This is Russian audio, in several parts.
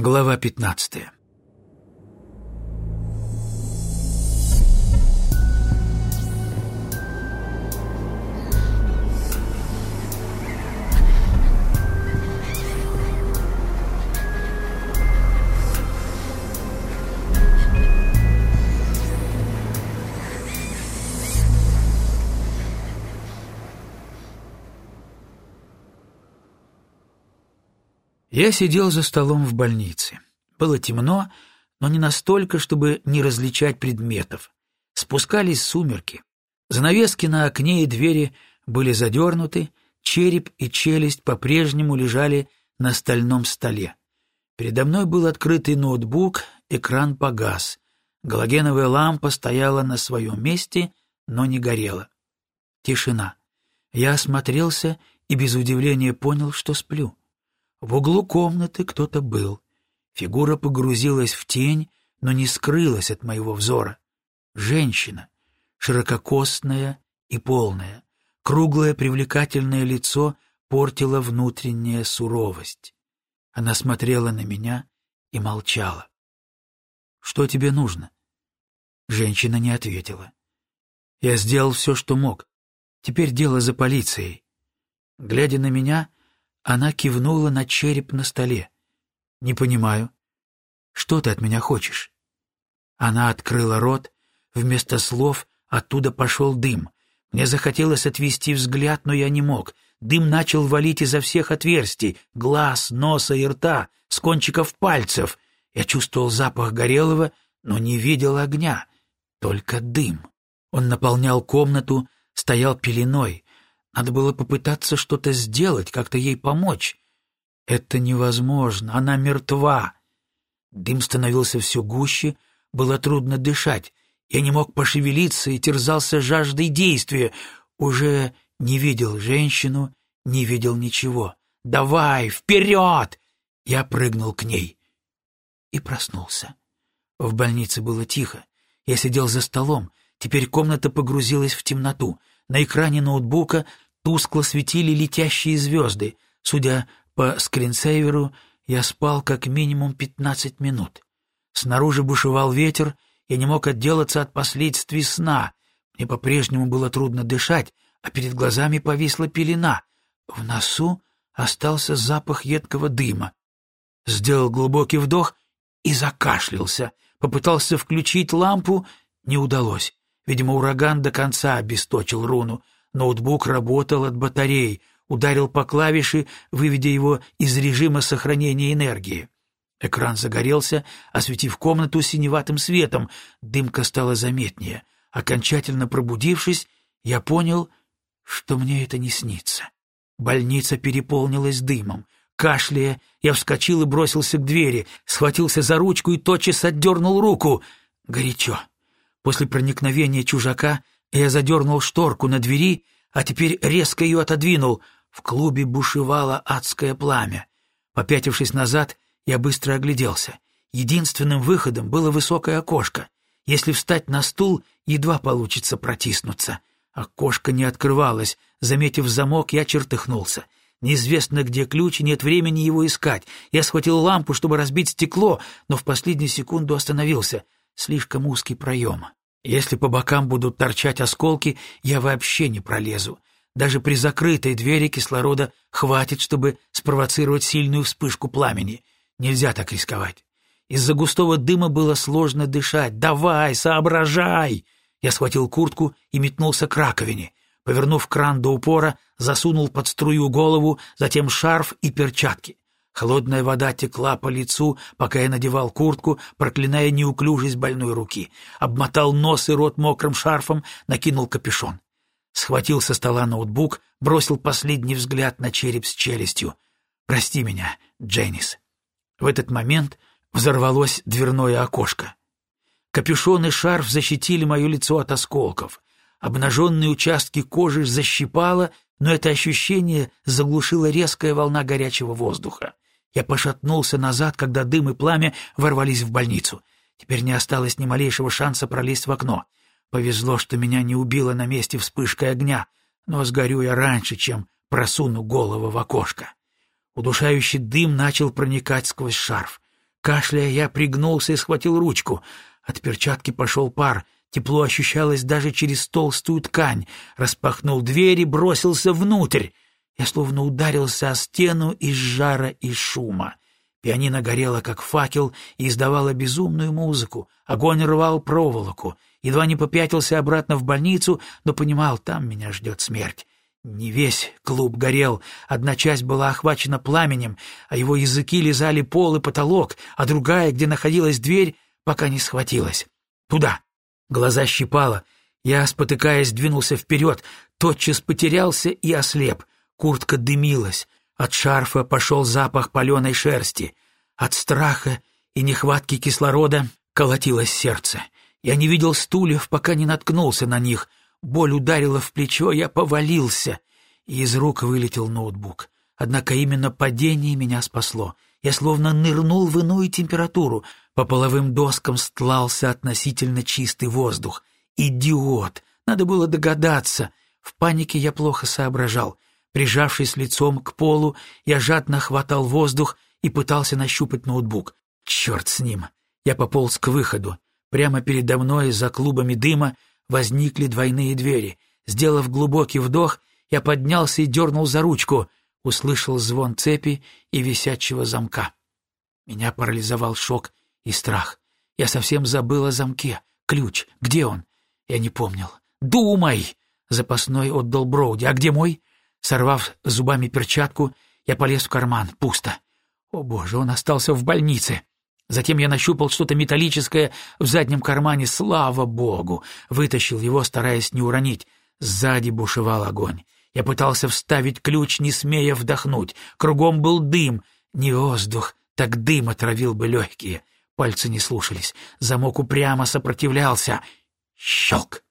Глава пятнадцатая Я сидел за столом в больнице. Было темно, но не настолько, чтобы не различать предметов. Спускались сумерки. Занавески на окне и двери были задернуты, череп и челюсть по-прежнему лежали на стальном столе. Передо мной был открытый ноутбук, экран погас. Галогеновая лампа стояла на своем месте, но не горела. Тишина. Я осмотрелся и без удивления понял, что сплю. В углу комнаты кто-то был. Фигура погрузилась в тень, но не скрылась от моего взора. Женщина, ширококостная и полная, круглое привлекательное лицо портило внутренняя суровость. Она смотрела на меня и молчала. «Что тебе нужно?» Женщина не ответила. Я сделал все, что мог. Теперь дело за полицией. Глядя на меня, она кивнула на череп на столе. «Не понимаю. Что ты от меня хочешь?» Она открыла рот. Вместо слов оттуда пошел дым. Мне захотелось отвести взгляд, но я не мог. Дым начал валить изо всех отверстий — глаз, носа и рта, с кончиков пальцев. Я чувствовал запах горелого, но не видел огня. Только дым. Он наполнял комнату, стоял пеленой. Надо было попытаться что-то сделать, как-то ей помочь. Это невозможно, она мертва. Дым становился все гуще, было трудно дышать. Я не мог пошевелиться и терзался жаждой действия. Уже не видел женщину, не видел ничего. «Давай, вперед!» Я прыгнул к ней и проснулся. В больнице было тихо. Я сидел за столом. Теперь комната погрузилась в темноту. На экране ноутбука тускло светили летящие звезды. Судя по скринсейверу, я спал как минимум пятнадцать минут. Снаружи бушевал ветер, я не мог отделаться от последствий сна. Мне по-прежнему было трудно дышать, а перед глазами повисла пелена. В носу остался запах едкого дыма. Сделал глубокий вдох и закашлялся. Попытался включить лампу, не удалось. Видимо, ураган до конца обесточил руну. Ноутбук работал от батарей, ударил по клавише, выведя его из режима сохранения энергии. Экран загорелся, осветив комнату синеватым светом. Дымка стала заметнее. Окончательно пробудившись, я понял, что мне это не снится. Больница переполнилась дымом. Кашляя, я вскочил и бросился к двери, схватился за ручку и тотчас отдернул руку. Горячо. После проникновения чужака я задернул шторку на двери, а теперь резко ее отодвинул. В клубе бушевало адское пламя. Попятившись назад, я быстро огляделся. Единственным выходом было высокое окошко. Если встать на стул, едва получится протиснуться. Окошко не открывалось. Заметив замок, я чертыхнулся. Неизвестно, где ключ, нет времени его искать. Я схватил лампу, чтобы разбить стекло, но в последнюю секунду остановился. Слишком узкий проем. Если по бокам будут торчать осколки, я вообще не пролезу. Даже при закрытой двери кислорода хватит, чтобы спровоцировать сильную вспышку пламени. Нельзя так рисковать. Из-за густого дыма было сложно дышать. «Давай, соображай!» Я схватил куртку и метнулся к раковине. Повернув кран до упора, засунул под струю голову, затем шарф и перчатки. Холодная вода текла по лицу, пока я надевал куртку, проклиная неуклюжесть больной руки. Обмотал нос и рот мокрым шарфом, накинул капюшон. Схватил со стола ноутбук, бросил последний взгляд на череп с челюстью. «Прости меня, Дженнис». В этот момент взорвалось дверное окошко. Капюшон и шарф защитили мое лицо от осколков. Обнаженные участки кожи защипало, но это ощущение заглушила резкая волна горячего воздуха. Я пошатнулся назад, когда дым и пламя ворвались в больницу. Теперь не осталось ни малейшего шанса пролезть в окно. Повезло, что меня не убило на месте вспышкой огня, но сгорю я раньше, чем просуну голову в окошко. Удушающий дым начал проникать сквозь шарф. Кашляя, я пригнулся и схватил ручку. От перчатки пошел пар. Тепло ощущалось даже через толстую ткань. Распахнул дверь и бросился внутрь. Я словно ударился о стену из жара и шума. Пианино горело, как факел, и издавало безумную музыку. Огонь рвал проволоку. Едва не попятился обратно в больницу, но понимал, там меня ждет смерть. Не весь клуб горел, одна часть была охвачена пламенем, а его языки лизали пол и потолок, а другая, где находилась дверь, пока не схватилась. Туда. Глаза щипало. Я, спотыкаясь, двинулся вперед, тотчас потерялся и ослеп. Куртка дымилась. От шарфа пошел запах паленой шерсти. От страха и нехватки кислорода колотилось сердце. Я не видел стульев, пока не наткнулся на них. Боль ударила в плечо, я повалился, и из рук вылетел ноутбук. Однако именно падение меня спасло. Я словно нырнул в иную температуру. По половым доскам стлался относительно чистый воздух. Идиот! Надо было догадаться. В панике я плохо соображал. Прижавшись лицом к полу, я жадно хватал воздух и пытался нащупать ноутбук. Черт с ним! Я пополз к выходу. Прямо передо мной, за клубами дыма, возникли двойные двери. Сделав глубокий вдох, я поднялся и дернул за ручку. Услышал звон цепи и висячего замка. Меня парализовал шок и страх. Я совсем забыл о замке. Ключ. Где он? Я не помнил. «Думай!» — запасной отдал Броуди. «А где мой?» Сорвав зубами перчатку, я полез в карман. Пусто. О боже, он остался в больнице. Затем я нащупал что-то металлическое в заднем кармане. Слава богу! Вытащил его, стараясь не уронить. Сзади бушевал огонь. Я пытался вставить ключ, не смея вдохнуть. Кругом был дым. Не воздух, так дым отравил бы легкие. Пальцы не слушались. Замок упрямо сопротивлялся. Щелк!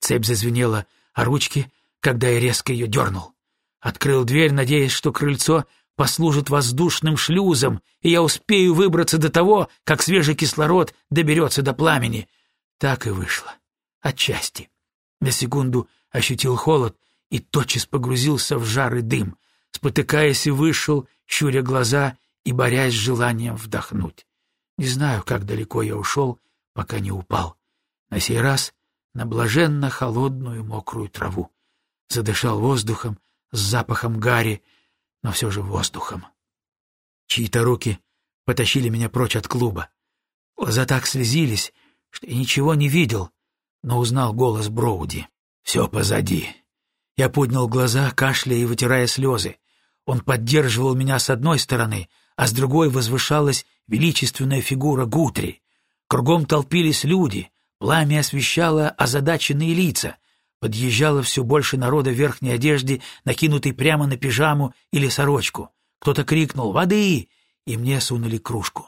Цепь зазвенела а ручки, когда я резко ее дернул. Открыл дверь, надеясь, что крыльцо послужит воздушным шлюзом, и я успею выбраться до того, как свежий кислород доберется до пламени. Так и вышло. Отчасти. На секунду ощутил холод и тотчас погрузился в жар и дым, спотыкаясь и вышел, щуря глаза и борясь с желанием вдохнуть. Не знаю, как далеко я ушел, пока не упал. На сей раз на блаженно холодную мокрую траву. Задышал воздухом с запахом гари, но все же воздухом. Чьи-то руки потащили меня прочь от клуба. Глаза так слезились, что я ничего не видел, но узнал голос Броуди. «Все позади». Я поднял глаза, кашляя и вытирая слезы. Он поддерживал меня с одной стороны, а с другой возвышалась величественная фигура Гутри. Кругом толпились люди, пламя освещало озадаченные лица, Подъезжало все больше народа в верхней одежде, накинутой прямо на пижаму или сорочку. Кто-то крикнул «Воды!» и мне сунули кружку.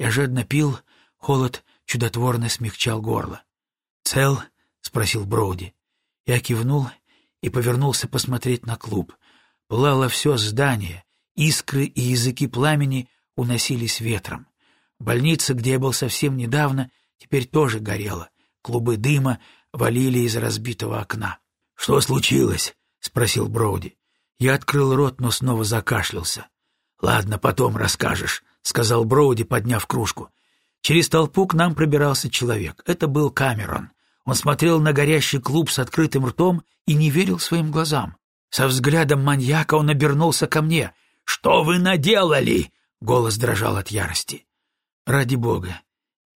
Я жадно пил, холод чудотворно смягчал горло. «Цел?» — спросил Броуди. Я кивнул и повернулся посмотреть на клуб. Пылало все здание, искры и языки пламени уносились ветром. Больница, где я был совсем недавно, теперь тоже горела. Клубы дыма валили из разбитого окна. «Что случилось?» — спросил Броуди. Я открыл рот, но снова закашлялся. «Ладно, потом расскажешь», — сказал Броуди, подняв кружку. Через толпу к нам пробирался человек. Это был Камерон. Он смотрел на горящий клуб с открытым ртом и не верил своим глазам. Со взглядом маньяка он обернулся ко мне. «Что вы наделали?» — голос дрожал от ярости. «Ради бога,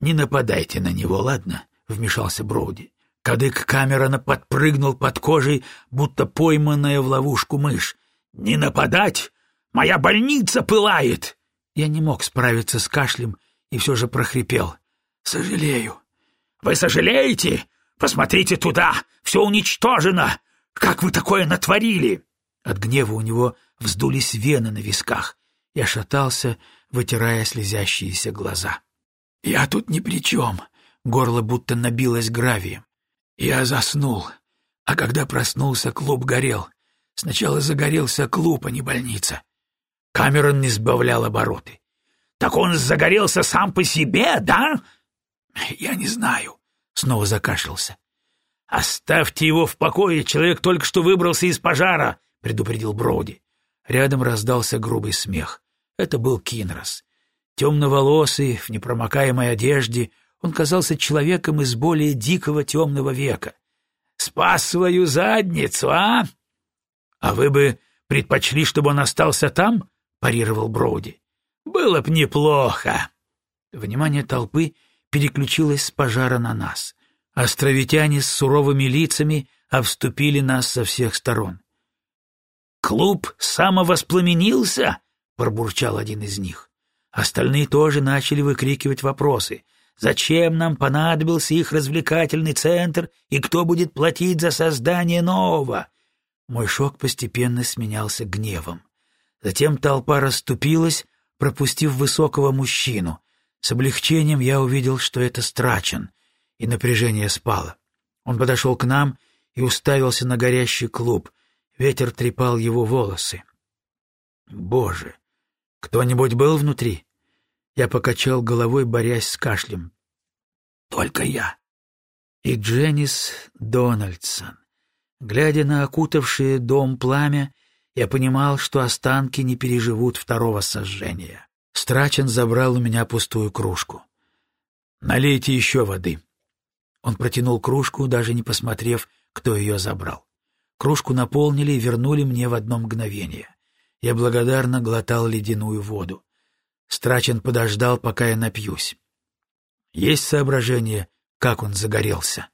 не нападайте на него, ладно?» — вмешался Броуди. Кадык Камерона подпрыгнул под кожей, будто пойманная в ловушку мышь. «Не нападать! Моя больница пылает!» Я не мог справиться с кашлем и все же прохрипел. «Сожалею». «Вы сожалеете? Посмотрите туда! Все уничтожено! Как вы такое натворили?» От гнева у него вздулись вены на висках. Я шатался, вытирая слезящиеся глаза. «Я тут ни при чем!» Горло будто набилось гравием. Я заснул, а когда проснулся, клуб горел. Сначала загорелся клуб, а не больница. Камерон не сбавлял обороты. «Так он загорелся сам по себе, да?» «Я не знаю», — снова закашлялся. «Оставьте его в покое, человек только что выбрался из пожара», — предупредил Броуди. Рядом раздался грубый смех. Это был Кинрос. Темноволосый, в непромокаемой одежде, он казался человеком из более дикого темного века. «Спас свою задницу, а?» «А вы бы предпочли, чтобы он остался там?» — парировал Броуди. «Было б неплохо». Внимание толпы переключилось с пожара на нас. Островитяне с суровыми лицами обступили нас со всех сторон. «Клуб самовоспламенился?» — пробурчал один из них. Остальные тоже начали выкрикивать вопросы. Зачем нам понадобился их развлекательный центр и кто будет платить за создание нового? Мой шок постепенно сменялся гневом. Затем толпа расступилась, пропустив высокого мужчину. С облегчением я увидел, что это страчен, и напряжение спало. Он подошел к нам и уставился на горящий клуб. Ветер трепал его волосы. «Боже! Кто-нибудь был внутри?» Я покачал головой, борясь с кашлем. «Только я». И Дженнис Дональдсон. Глядя на окутавшее дом пламя, я понимал, что останки не переживут второго сожжения. Страчен забрал у меня пустую кружку. «Налейте еще воды». Он протянул кружку, даже не посмотрев, кто ее забрал. Кружку наполнили и вернули мне в одно мгновение. Я благодарно глотал ледяную воду. Страчен подождал, пока я напьюсь. Есть соображение, как он загорелся.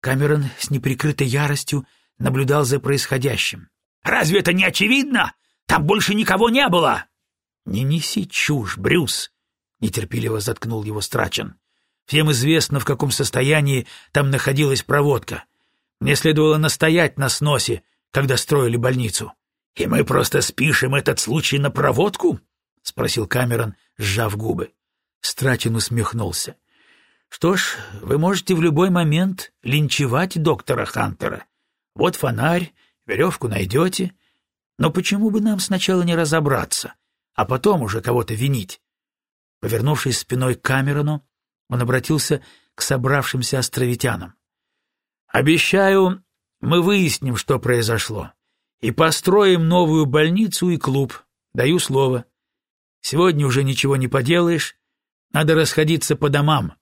Камерон с неприкрытой яростью наблюдал за происходящим. «Разве это не очевидно? Там больше никого не было!» «Не неси чушь, Брюс!» — нетерпеливо заткнул его Страчен. «Всем известно, в каком состоянии там находилась проводка. Мне следовало настоять на сносе, когда строили больницу. И мы просто спишем этот случай на проводку?» — спросил Камерон, сжав губы. Страчин усмехнулся. «Что ж, вы можете в любой момент линчевать доктора Хантера. Вот фонарь, веревку найдете. Но почему бы нам сначала не разобраться, а потом уже кого-то винить?» Повернувшись спиной к Камерону, он обратился к собравшимся островитянам. «Обещаю, мы выясним, что произошло, и построим новую больницу и клуб. Даю слово. Сегодня уже ничего не поделаешь, надо расходиться по домам.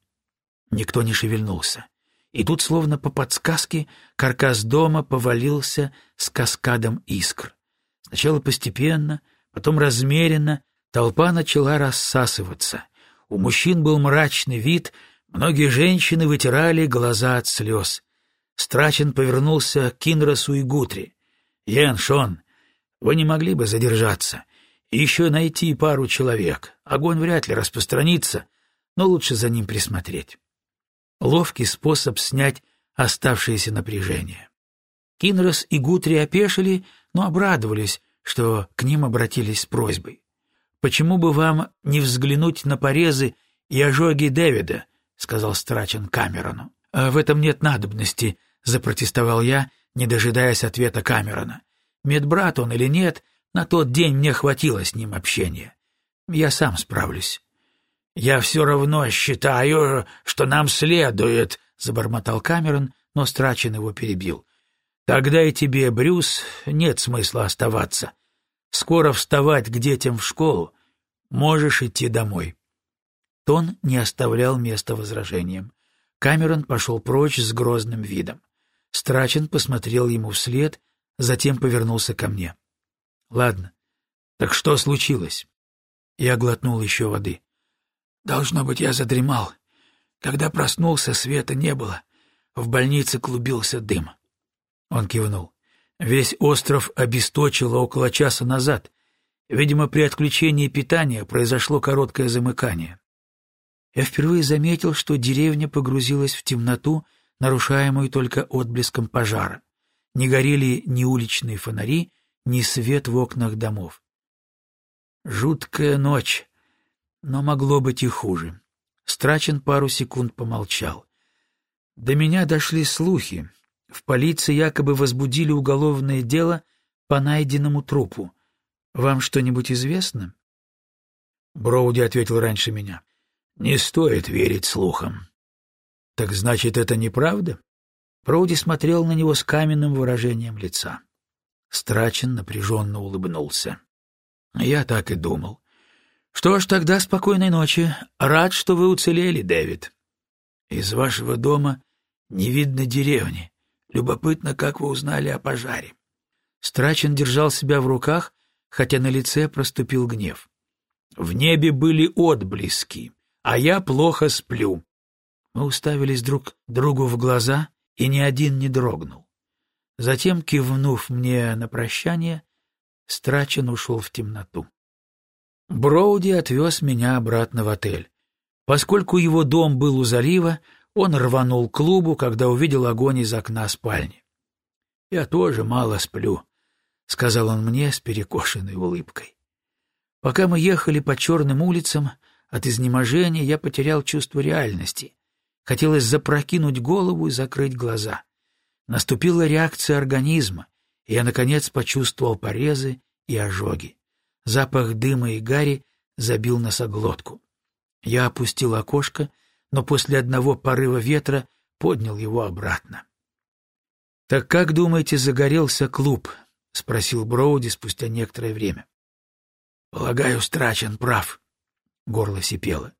Никто не шевельнулся. И тут, словно по подсказке, каркас дома повалился с каскадом искр. Сначала постепенно, потом размеренно, толпа начала рассасываться. У мужчин был мрачный вид, многие женщины вытирали глаза от слез. Страчен повернулся к Кинросу и Гутри. «Йен, Шон, вы не могли бы задержаться? И еще найти пару человек. Огонь вряд ли распространится, но лучше за ним присмотреть. Ловкий способ снять оставшееся напряжение. Кинрос и Гутри опешили, но обрадовались, что к ним обратились с просьбой. «Почему бы вам не взглянуть на порезы и ожоги Дэвида?» — сказал Страчен Камерону. «А «В этом нет надобности», — запротестовал я, не дожидаясь ответа Камерона. «Медбрат он или нет, на тот день мне хватило с ним общения. Я сам справлюсь. — Я все равно считаю, что нам следует, — забормотал Камерон, но Страчен его перебил. — Тогда и тебе, Брюс, нет смысла оставаться. Скоро вставать к детям в школу. Можешь идти домой. Тон не оставлял места возражениям. Камерон пошел прочь с грозным видом. Страчен посмотрел ему вслед, затем повернулся ко мне. Ладно. Так что случилось? Я глотнул еще воды. Должно быть, я задремал. Когда проснулся, света не было. В больнице клубился дым. Он кивнул. Весь остров обесточило около часа назад. Видимо, при отключении питания произошло короткое замыкание. Я впервые заметил, что деревня погрузилась в темноту, нарушаемую только отблеском пожара. Не горели ни уличные фонари, ни свет в окнах домов. Жуткая ночь, но могло быть и хуже. Страчен пару секунд помолчал. До меня дошли слухи. В полиции якобы возбудили уголовное дело по найденному трупу. Вам что-нибудь известно? Броуди ответил раньше меня. Не стоит верить слухам. Так значит, это неправда? Броуди смотрел на него с каменным выражением лица. Страчен напряженно улыбнулся. Я так и думал. Что ж, тогда спокойной ночи. Рад, что вы уцелели, Дэвид. Из вашего дома не видно деревни. Любопытно, как вы узнали о пожаре. Страчен держал себя в руках, хотя на лице проступил гнев. В небе были отблески, а я плохо сплю. Мы уставились друг другу в глаза, и ни один не дрогнул. Затем, кивнув мне на прощание, Страчен ушел в темноту. Броуди отвез меня обратно в отель. Поскольку его дом был у залива, он рванул к клубу, когда увидел огонь из окна спальни. «Я тоже мало сплю», — сказал он мне с перекошенной улыбкой. Пока мы ехали по черным улицам, от изнеможения я потерял чувство реальности. Хотелось запрокинуть голову и закрыть глаза. Наступила реакция организма, и я, наконец, почувствовал порезы и ожоги. Запах дыма и гари забил носоглотку. Я опустил окошко, но после одного порыва ветра поднял его обратно. — Так как, думаете, загорелся клуб? — спросил Броуди спустя некоторое время. — Полагаю, Страчен прав. Горло сипело.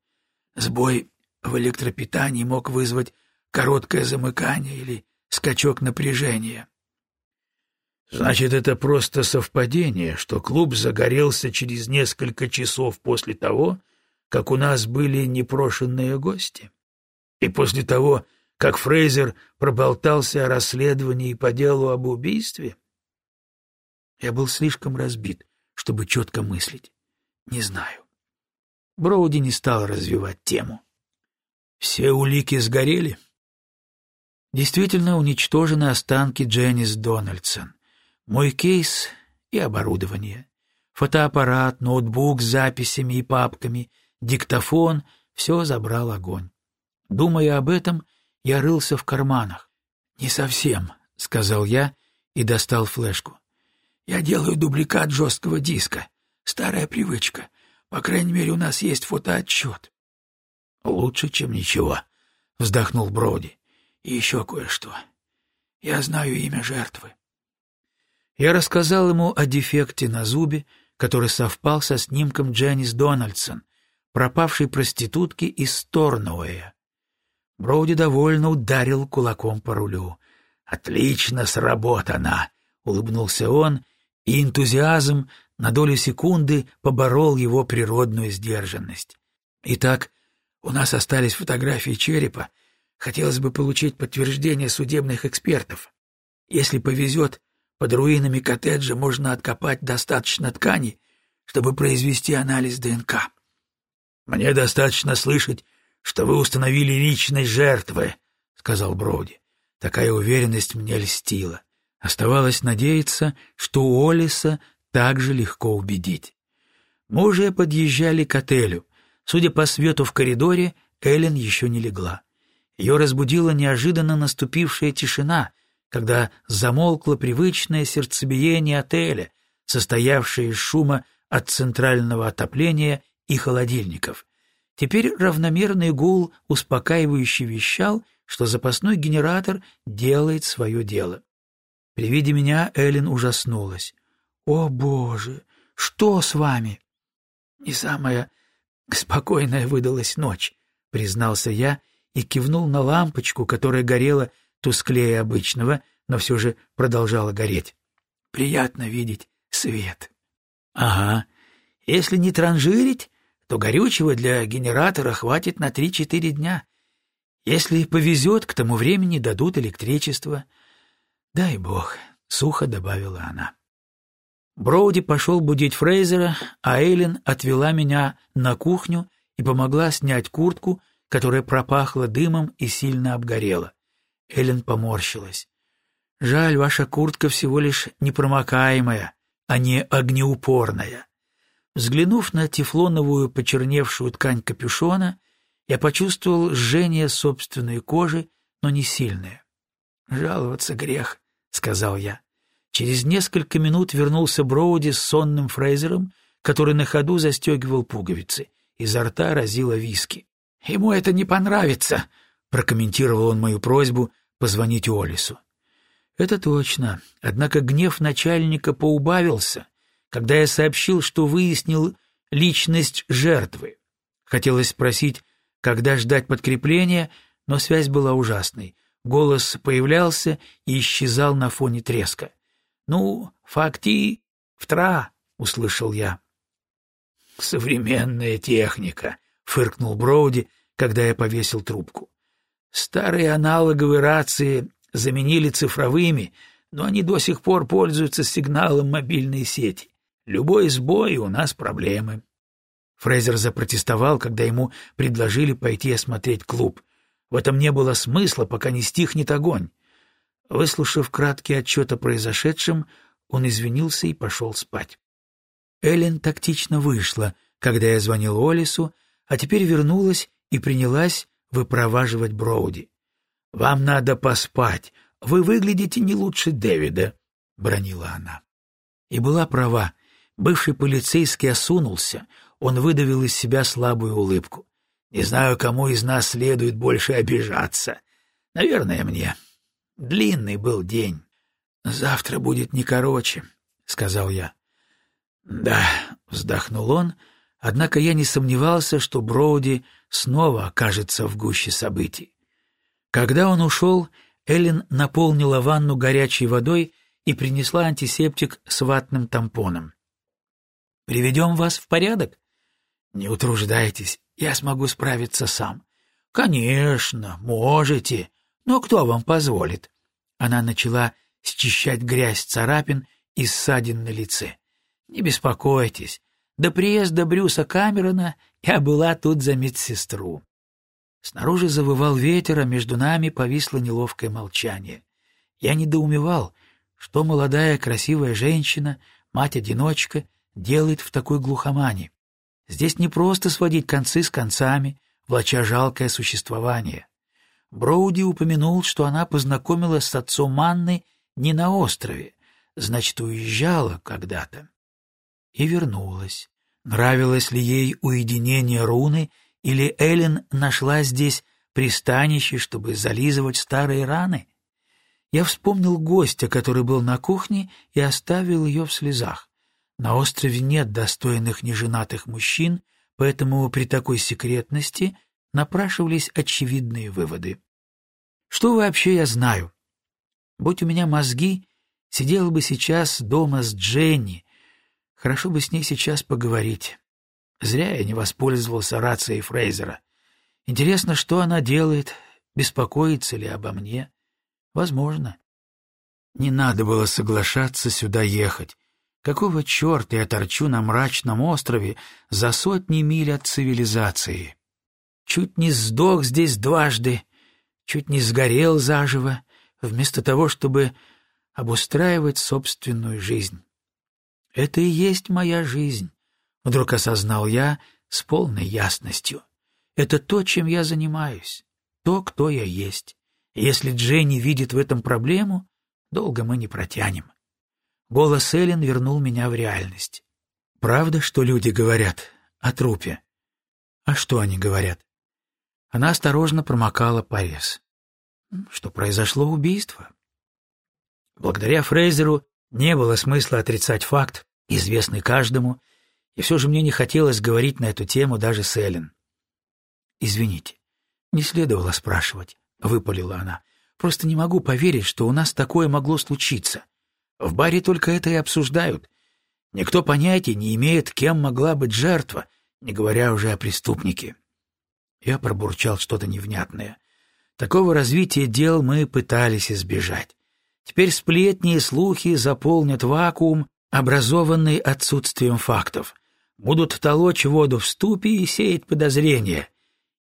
Сбой в электропитании мог вызвать короткое замыкание или скачок напряжения. Значит, это просто совпадение, что клуб загорелся через несколько часов после того, как у нас были непрошенные гости. И после того, как Фрейзер проболтался о расследовании по делу об убийстве? Я был слишком разбит, чтобы четко мыслить. Не знаю. Броуди не стал развивать тему. Все улики сгорели? Действительно уничтожены останки Дженнис Дональдсон мой кейс и оборудование. Фотоаппарат, ноутбук с записями и папками, диктофон — все забрал огонь. Думая об этом, я рылся в карманах. «Не совсем», — сказал я и достал флешку. «Я делаю дубликат жесткого диска. Старая привычка. По крайней мере, у нас есть фотоотчет». «Лучше, чем ничего», — вздохнул Броуди. «И еще кое-что. Я знаю имя жертвы. Я рассказал ему о дефекте на зубе, который совпал со снимком Дженнис Дональдсон, пропавшей проститутки из Торнуэя. Броуди довольно ударил кулаком по рулю. «Отлично сработано!» — улыбнулся он, и энтузиазм на долю секунды поборол его природную сдержанность. «Итак, у нас остались фотографии черепа. Хотелось бы получить подтверждение судебных экспертов. Если повезет, под руинами коттеджа можно откопать достаточно ткани, чтобы произвести анализ ДНК. Мне достаточно слышать, что вы установили личность жертвы, сказал Броуди. Такая уверенность мне льстила. Оставалось надеяться, что Олиса так же легко убедить. Мы уже подъезжали к отелю. Судя по свету в коридоре, Эллен еще не легла. Ее разбудила неожиданно наступившая тишина, когда замолкло привычное сердцебиение отеля, состоявшее из шума от центрального отопления и холодильников. Теперь равномерный гул успокаивающе вещал, что запасной генератор делает свое дело. При виде меня Эллен ужаснулась. «О, Боже! Что с вами?» «Не самая спокойная выдалась ночь», — признался я и кивнул на лампочку, которая горела тусклее обычного, но все же продолжала гореть. Приятно видеть свет. Ага. Если не транжирить, то горючего для генератора хватит на три-четыре дня. Если повезет, к тому времени дадут электричество. Дай бог, — сухо добавила она. Броуди пошел будить Фрейзера, а Эйлин отвела меня на кухню и помогла снять куртку, которая пропахла дымом и сильно обгорела. Эллен поморщилась. «Жаль, ваша куртка всего лишь непромокаемая, а не огнеупорная». Взглянув на тефлоновую почерневшую ткань капюшона, я почувствовал жжение собственной кожи, но не сильное. «Жаловаться грех», — сказал я. Через несколько минут вернулся Броуди с сонным Фрейзером, который на ходу застегивал пуговицы. Изо рта разило виски. «Ему это не понравится», — прокомментировал он мою просьбу, позвонить Олису. Это точно. Однако гнев начальника поубавился, когда я сообщил, что выяснил личность жертвы. Хотелось спросить, когда ждать подкрепления, но связь была ужасной. Голос появлялся и исчезал на фоне треска. «Ну, факти, втра», — услышал я. «Современная техника», — фыркнул Броуди, когда я повесил трубку. «Старые аналоговые рации заменили цифровыми, но они до сих пор пользуются сигналом мобильной сети. Любой сбой, у нас проблемы». Фрейзер запротестовал, когда ему предложили пойти осмотреть клуб. В этом не было смысла, пока не стихнет огонь. Выслушав краткий отчет о произошедшем, он извинился и пошел спать. Эллен тактично вышла, когда я звонил Олису, а теперь вернулась и принялась выпроваживать Броуди. «Вам надо поспать. Вы выглядите не лучше Дэвида», — бронила она. И была права. Бывший полицейский осунулся, он выдавил из себя слабую улыбку. «Не знаю, кому из нас следует больше обижаться. Наверное, мне. Длинный был день. Завтра будет не короче», — сказал я. «Да», — вздохнул он, однако я не сомневался, что Броуди снова окажется в гуще событий. Когда он ушел, Эллен наполнила ванну горячей водой и принесла антисептик с ватным тампоном. «Приведем вас в порядок?» «Не утруждайтесь, я смогу справиться сам». «Конечно, можете, но кто вам позволит?» Она начала счищать грязь царапин и ссадин на лице. «Не беспокойтесь, до приезда Брюса Камерона я была тут за медсестру». Снаружи завывал ветер, а между нами повисло неловкое молчание. Я недоумевал, что молодая красивая женщина, мать-одиночка, делает в такой глухомане. Здесь не просто сводить концы с концами, влача жалкое существование. Броуди упомянул, что она познакомилась с отцом Манны не на острове, значит, уезжала когда-то. И вернулась. Нравилось ли ей уединение руны, или Эллен нашла здесь пристанище, чтобы зализывать старые раны? Я вспомнил гостя, который был на кухне, и оставил ее в слезах. На острове нет достойных неженатых мужчин, поэтому при такой секретности напрашивались очевидные выводы. Что вообще я знаю? Будь у меня мозги, сидела бы сейчас дома с Дженни. Хорошо бы с ней сейчас поговорить. Зря я не воспользовался рацией Фрейзера. Интересно, что она делает, беспокоится ли обо мне. Возможно. Не надо было соглашаться сюда ехать. Какого черта я торчу на мрачном острове за сотни миль от цивилизации? Чуть не сдох здесь дважды, чуть не сгорел заживо, вместо того, чтобы обустраивать собственную жизнь. Это и есть моя жизнь, вдруг осознал я с полной ясностью. Это то, чем я занимаюсь, то, кто я есть. Если Дженни видит в этом проблему, долго мы не протянем. Голос Эллен вернул меня в реальность. «Правда, что люди говорят о трупе?» «А что они говорят?» Она осторожно промокала порез. «Что произошло убийство?» Благодаря Фрейзеру не было смысла отрицать факт, известный каждому, и все же мне не хотелось говорить на эту тему даже с Эллен. «Извините, не следовало спрашивать», — выпалила она. «Просто не могу поверить, что у нас такое могло случиться. В баре только это и обсуждают. Никто понятия не имеет, кем могла быть жертва, не говоря уже о преступнике. Я пробурчал что-то невнятное. Такого развития дел мы пытались избежать. Теперь сплетни и слухи заполнят вакуум, образованный отсутствием фактов. Будут толочь воду в ступе и сеять подозрения.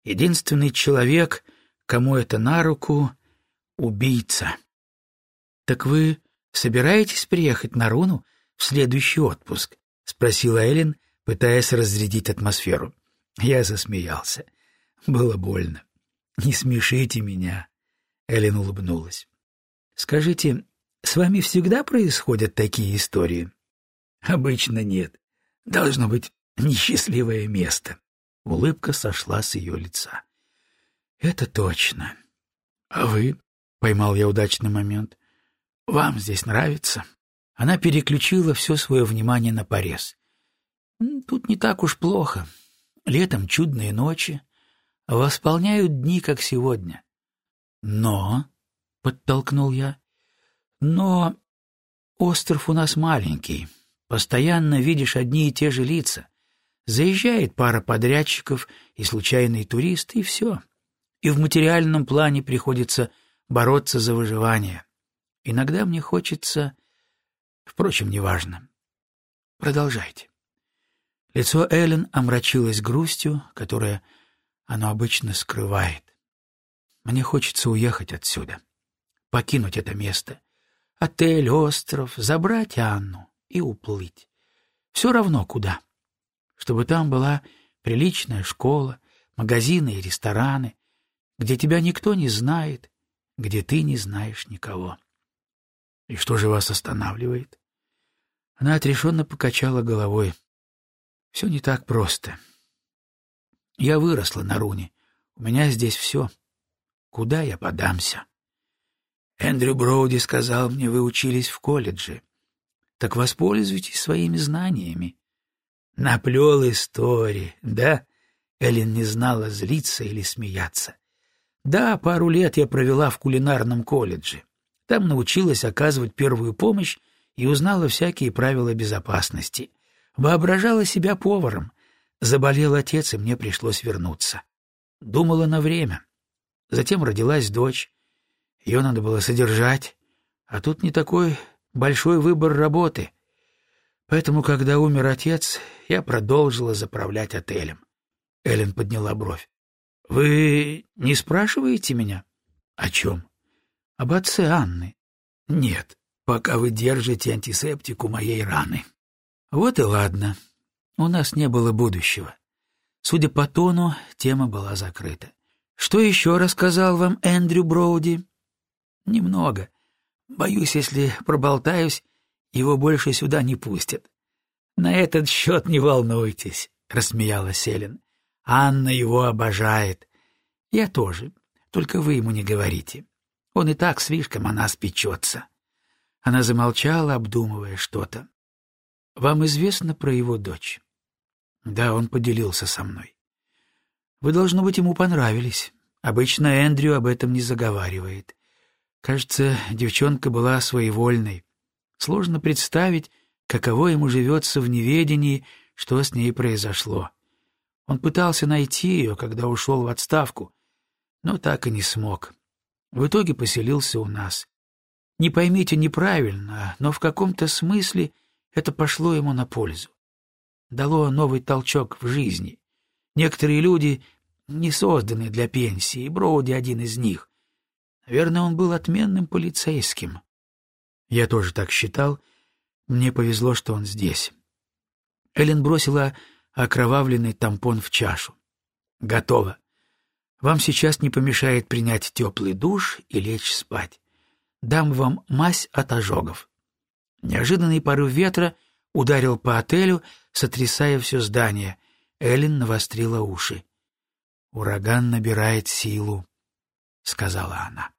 Единственный человек, кому это на руку — убийца. — Так вы собираетесь приехать на Руну в следующий отпуск?» — спросила Эллен, пытаясь разрядить атмосферу. Я засмеялся. Было больно. «Не смешите меня», — Эллен улыбнулась. «Скажите, с вами всегда происходят такие истории?» «Обычно нет. Должно быть несчастливое место». Улыбка сошла с ее лица. «Это точно. А вы?» — поймал я удачный момент. Вам здесь нравится?» Она переключила все свое внимание на порез. Тут не так уж плохо. Летом чудные ночи, восполняют дни, как сегодня. Но, — подтолкнул я, — но остров у нас маленький, постоянно видишь одни и те же лица. Заезжает пара подрядчиков и случайный турист, и все. И в материальном плане приходится бороться за выживание. Иногда мне хочется... Впрочем, неважно. Продолжайте. Лицо Эллен омрачилось грустью, которая оно обычно скрывает. Мне хочется уехать отсюда, покинуть это место. Отель, остров, забрать Анну и уплыть. Все равно куда. Чтобы там была приличная школа, магазины и рестораны, где тебя никто не знает, где ты не знаешь никого. И что же вас останавливает? Она отрешенно покачала головой. Все не так просто. Я выросла на руне. У меня здесь все. Куда я подамся? Эндрю Броуди сказал мне, вы учились в колледже. Так воспользуйтесь своими знаниями. Наплел истории, да? Эллен не знала, злиться или смеяться. Да, пару лет я провела в кулинарном колледже. Там научилась оказывать первую помощь и узнала всякие правила безопасности. Воображала себя поваром. Заболел отец, и мне пришлось вернуться. Думала на время. Затем родилась дочь. Ее надо было содержать. А тут не такой большой выбор работы. Поэтому, когда умер отец, я продолжила заправлять отелем. Эллен подняла бровь. — Вы не спрашиваете меня? — О чем? — Об отце Анны. — Нет, пока вы держите антисептику моей раны. Вот и ладно. У нас не было будущего. Судя по тону, тема была закрыта. Что еще рассказал вам Эндрю Броуди? Немного. Боюсь, если проболтаюсь, его больше сюда не пустят. На этот счет не волнуйтесь, — рассмеялась Селин. Анна его обожает. Я тоже, только вы ему не говорите. Он и так слишком о нас печется. Она замолчала, обдумывая что-то. Вам известно про его дочь? Да, он поделился со мной. Вы, должно быть, ему понравились. Обычно Эндрю об этом не заговаривает. Кажется, девчонка была своевольной. Сложно представить, каково ему живется в неведении, что с ней произошло. Он пытался найти ее, когда ушел в отставку, но так и не смог. В итоге поселился у нас. Не поймите неправильно, но в каком-то смысле это пошло ему на пользу. Дало новый толчок в жизни. Некоторые люди не созданы для пенсии, и Броуди один из них. Наверное, он был отменным полицейским. Я тоже так считал. Мне повезло, что он здесь. Эллен бросила окровавленный тампон в чашу. Готово. Вам сейчас не помешает принять теплый душ и лечь спать. Дам вам мазь от ожогов. Неожиданный порыв ветра ударил по отелю, сотрясая все здание. Эллен навострила уши. «Ураган набирает силу», — сказала она.